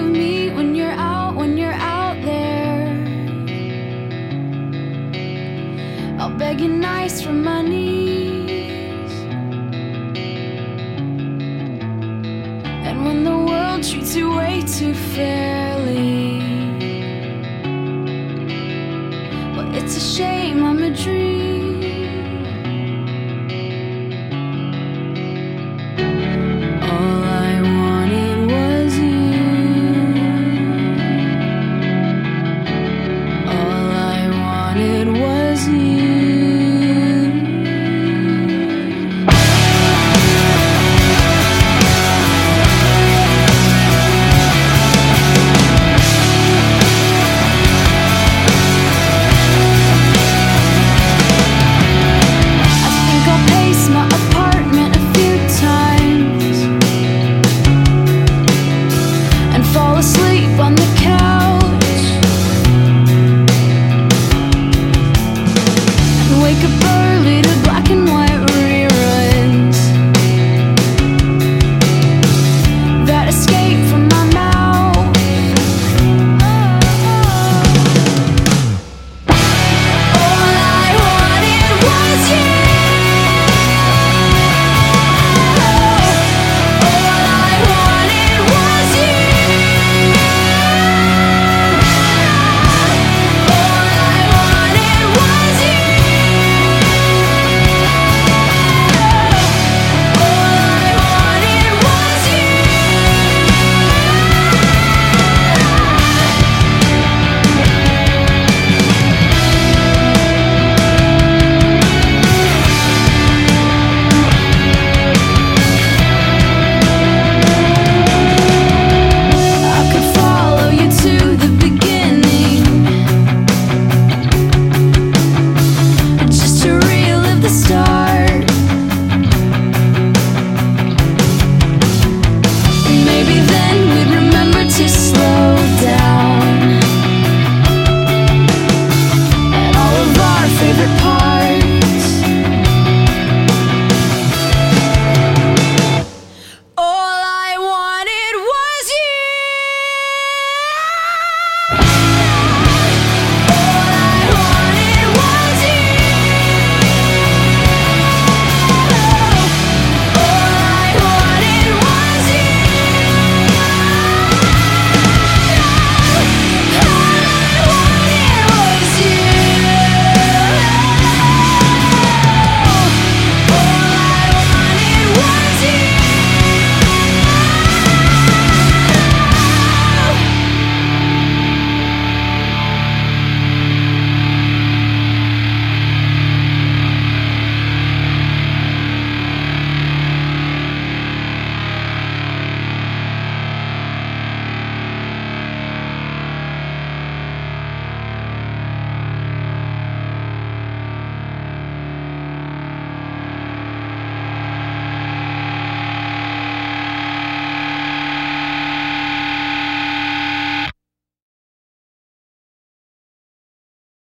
to me when you're out, when you're out there. I'll beg you nice for money. And when the world treats you way too fair.